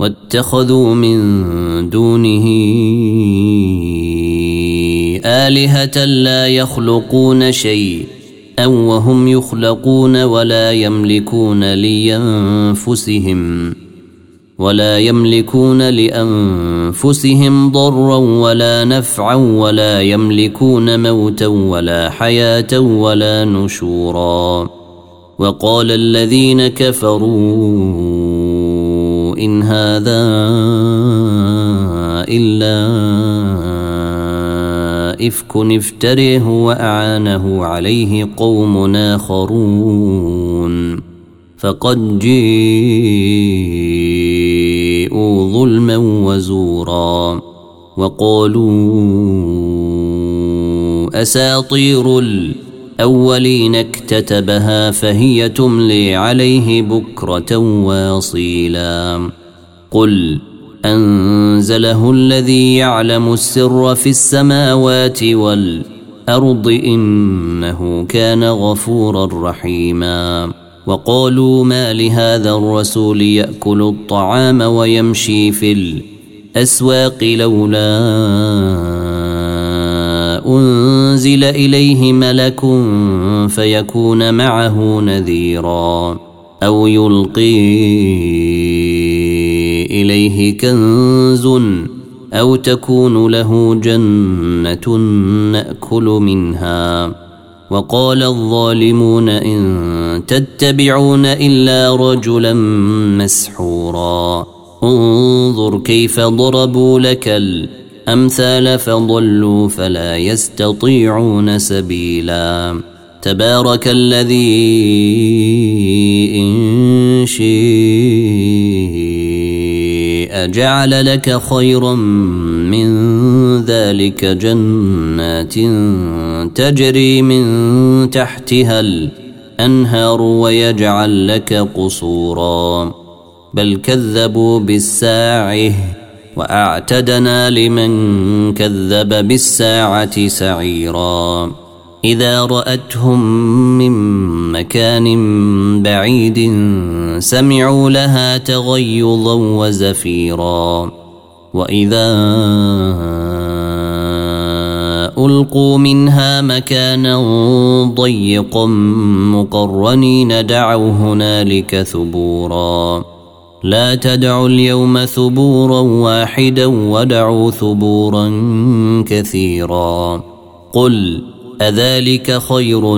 واتخذوا من دونه آلهة لا يخلقون شيء أو وهم يخلقون ولا يملكون لأنفسهم ولا يملكون لأنفسهم ضرا ولا نفعا ولا يملكون موتا ولا حياة ولا نشورا وقال الذين كفروا إن هذا إلا إفك افتريه وأعانه عليه قوم آخرون فقد جيءوا ظلما وزورا وقالوا أساطير الأولين اكتتبها فهي تملي عليه بكرة واصيلا. قل أنزله الذي يعلم السر في السماوات والأرض إنه كان غفورا رحيما. وقالوا ما لهذا الرسول يأكل الطعام ويمشي في الأسواق لولا أنزل إليه ملك فيكون معه نذيرا أو يلقي إليه كنز أو تكون له جنة نأكل منها. وقال الظالمون إن تتبعون إلا رجلا مسحورا. انظر كيف ضربوا لك الأمثال فضلوا فلا يستطيعون سبيلا. تبارك الذي إن شيء جعل لك خيرا من ذلك جنات تجري من تحتها الأنهار ويجعل لك قصورا. بل كذبوا بالساعة وأعتدنا لمن كذب بالساعة سعيرا. إذا رأتهم من مكان بعيد سمعوا لها تغيظا وزفيرا. وإذا ألقوا منها مكانا ضيقا مقرنين دعوا هنالك ثبورا. لا تدعوا اليوم ثبورا واحدا ودعوا ثبورا كثيرا. قل أذلك خير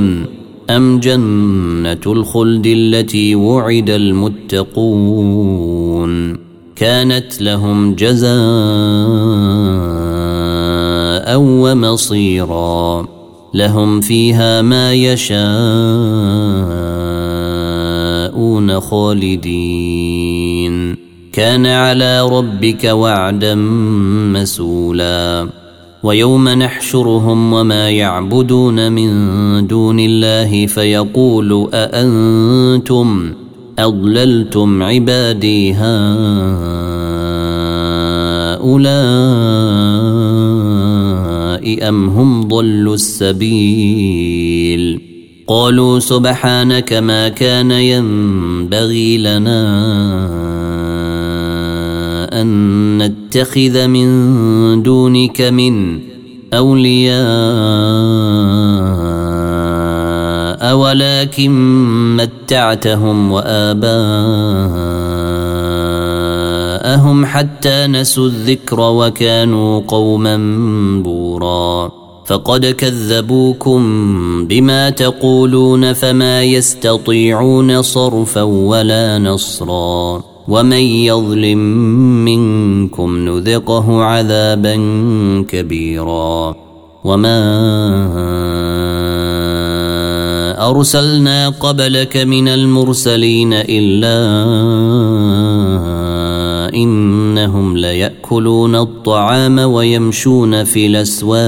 أم جنة الخلد التي وعد المتقون؟ كانت لهم جزاء ومصيرا. لهم فيها ما يشاءون خالدين. كان على ربك وعدا مسولا. ويوم نحشرهم وما يعبدون من دون الله فيقول أأنتم أضللتم عبادي هؤلاء أم هم ضلوا السبيل؟ قالوا سبحانك ما كان ينبغي لنا أن نتخذ من دونك من أولياء ولكن متعتهم وآباءهم حتى نسوا الذكر وكانوا قوما بورا. فقد كذبوكم بما تقولون فما يستطيعون صرفا ولا نصرا. ومن يظلم منكم نذقه عذابا كبيرا وما ارسلنا قبلك من المرسلين الا وانهم لياكلون الطعام ويمشون في الاسواق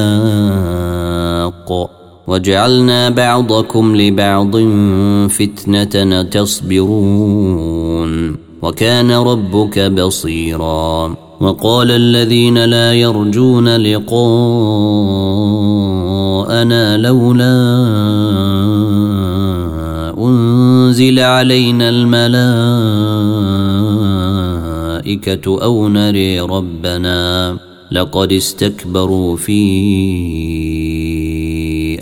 وجعلنا بعضكم لبعض فتنه تصبرون وكان ربك بصيرا. وقال الذين لا يرجون لقاءنا لولا أنزل علينا الملائكة أو نري ربنا. لقد استكبروا في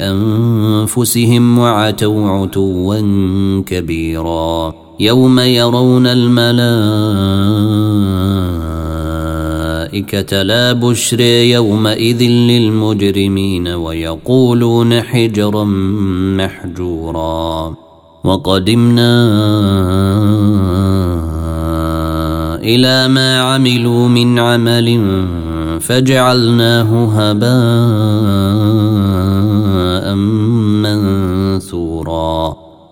أنفسهم وعتوا عتوا كبيرا. يوم يرون الملائكة لا بشر يومئذ للمجرمين ويقولون حجرا محجورا. وقدمنا إلى ما عملوا من عمل فجعلناه هباء منثورا.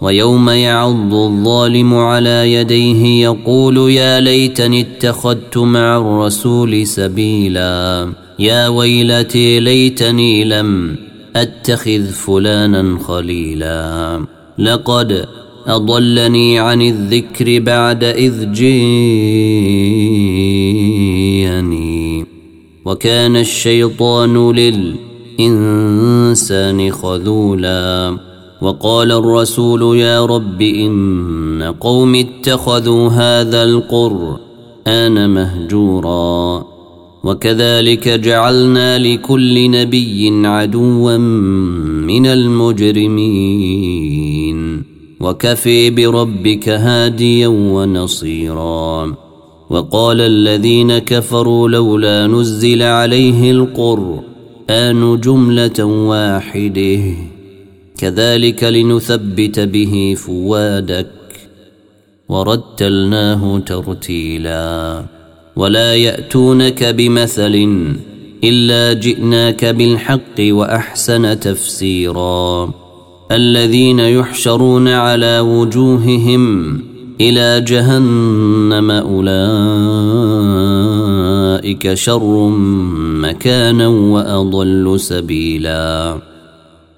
ويوم يعض الظالم على يديه يقول يا ليتني اتخذت مع الرسول سبيلا. يا ويلتي ليتني لم أتخذ فلانا خليلا. لقد أضلني عن الذكر بعد إذ جيني. وكان الشيطان للإنسان خذولا. وقال الرسول يا رب إن قوم اتخذوا هذا القرآن مهجورا. وكذلك جعلنا لكل نبي عدوا من المجرمين. وكفي بربك هاديا ونصيرا. وقال الذين كفروا لولا نزل عليه القرآن جملة واحدة. كذلك لنثبت به فوادك ورتلناه ترتيلا. ولا يأتونك بمثل إلا جئناك بالحق وأحسن تفسيرا. الذين يحشرون على وجوههم إلى جهنم أولئك شر مكانا وأضل سبيلا.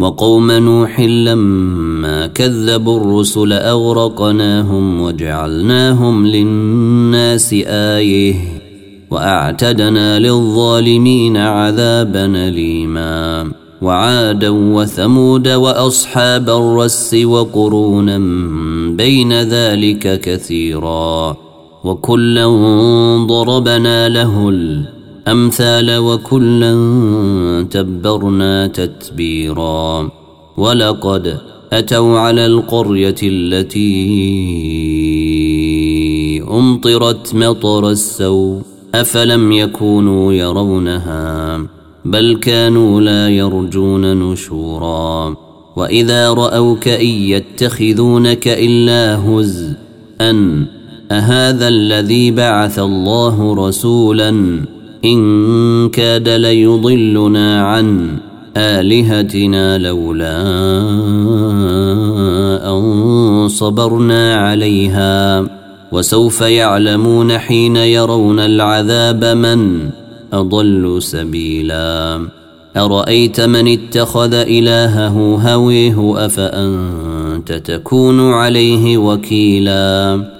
وقوم نوح لما كذبوا الرسل أغرقناهم وجعلناهم للناس آية وأعتدنا للظالمين عذابا أليما وعادا وثمود وأصحاب الرس وقرونا بين ذلك كثيرا وكلا ضربنا له الأرض الأمثال وكلا تبرنا تتبيرا. ولقد أتوا على القرية التي أمطرت مطر السوء أفلم يكونوا يرونها بل كانوا لا يرجون نشورا. وإذا رأوك إن يتخذونك إلا هزءا أهذا الذي بعث الله رسولا إن كاد ليضلنا عن آلهتنا لولا أن صبرنا عليها. وسوف يعلمون حين يرون العذاب من أضل سبيلا. أرأيت من اتخذ إلهه هويه أفأنت تكون عليه وكيلاً؟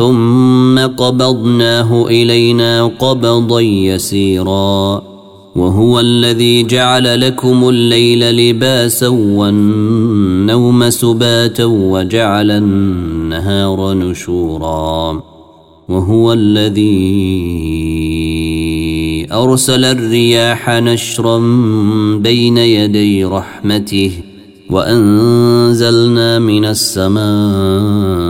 ثم قبضناه إلينا قبضا يسيرا وهو الذي جعل لكم الليل لباسا والنوم سباتا وجعل النهار نشورا وهو الذي أرسل الرياح نشرا بين يدي رحمته وأنزلنا من السماء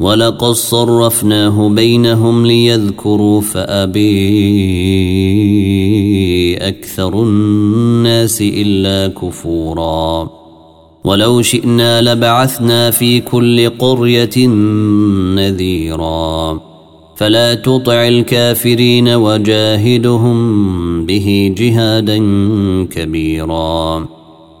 ولقد صرفناه بينهم ليذكروا فأبي أكثر الناس إلا كفوراً. ولو شئنا لبعثنا في كل قرية نذيرا. فلا تطع الكافرين وجاهدهم به جهادا كبيرا.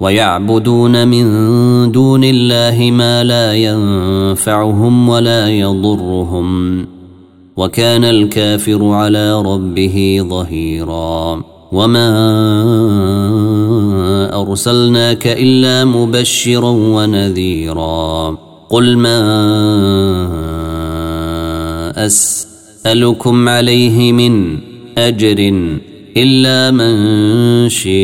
ويعبدون من دون الله ما لا ينفعهم ولا يضرهم وكان الكافر على ربه ظهيرا وما أرسلناك إلا مبشرا ونذيرا قل ما أسألكم عليه من أجر إلا من شاء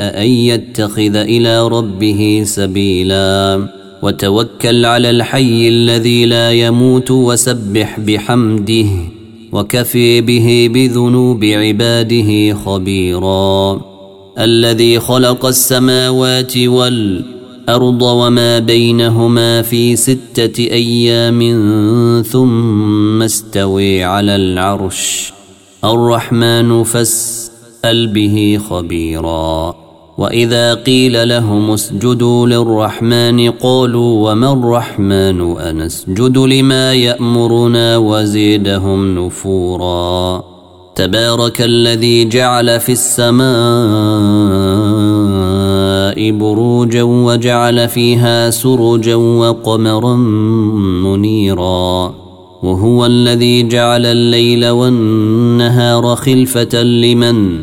ان يتخذ إلى ربه سبيلا وتوكل على الحي الذي لا يموت وسبح بحمده وكفي به بذنوب عباده خبيرا الذي خلق السماوات والارض وما بينهما في سته أيام ثم استوي على العرش الرحمن فاسال به خبيرا وإذا قيل لهم اسجدوا للرحمن قالوا وما الرحمن أنسجد لما يأمرنا وزيدهم نفورا تبارك الذي جعل في السماء بروجا وجعل فيها سرجا وقمرا منيرا وهو الذي جعل الليل والنهار خلفة لمن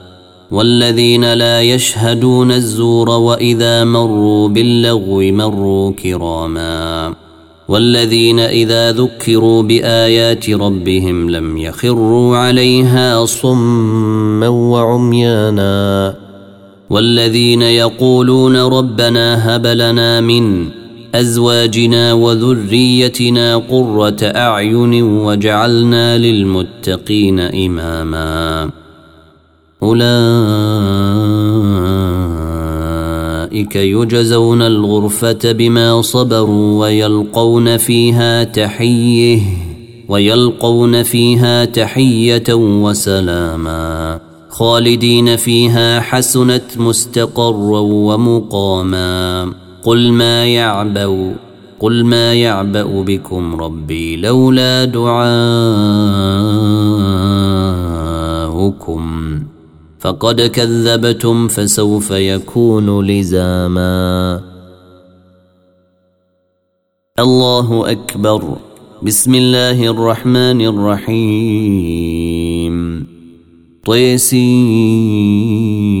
والذين لا يشهدون الزور وإذا مروا باللغو مروا كراما والذين إذا ذكروا بآيات ربهم لم يخروا عليها صما وعميانا والذين يقولون ربنا هب لنا من أزواجنا وذريتنا قرة أعين وجعلنا للمتقين إماما أولئك يجزون الغرفة بما صبروا ويلقون فيها تحية ويلقون فيها تحية وسلاما. خالدين فيها حسنت مستقرا ومقاما. قل ما يعبأ قل ما يعبأ بكم ربي لولا دعاؤكم. فقد كذبتم فسوف يكون لزاما. الله أكبر. بسم الله الرحمن الرحيم. طيسين.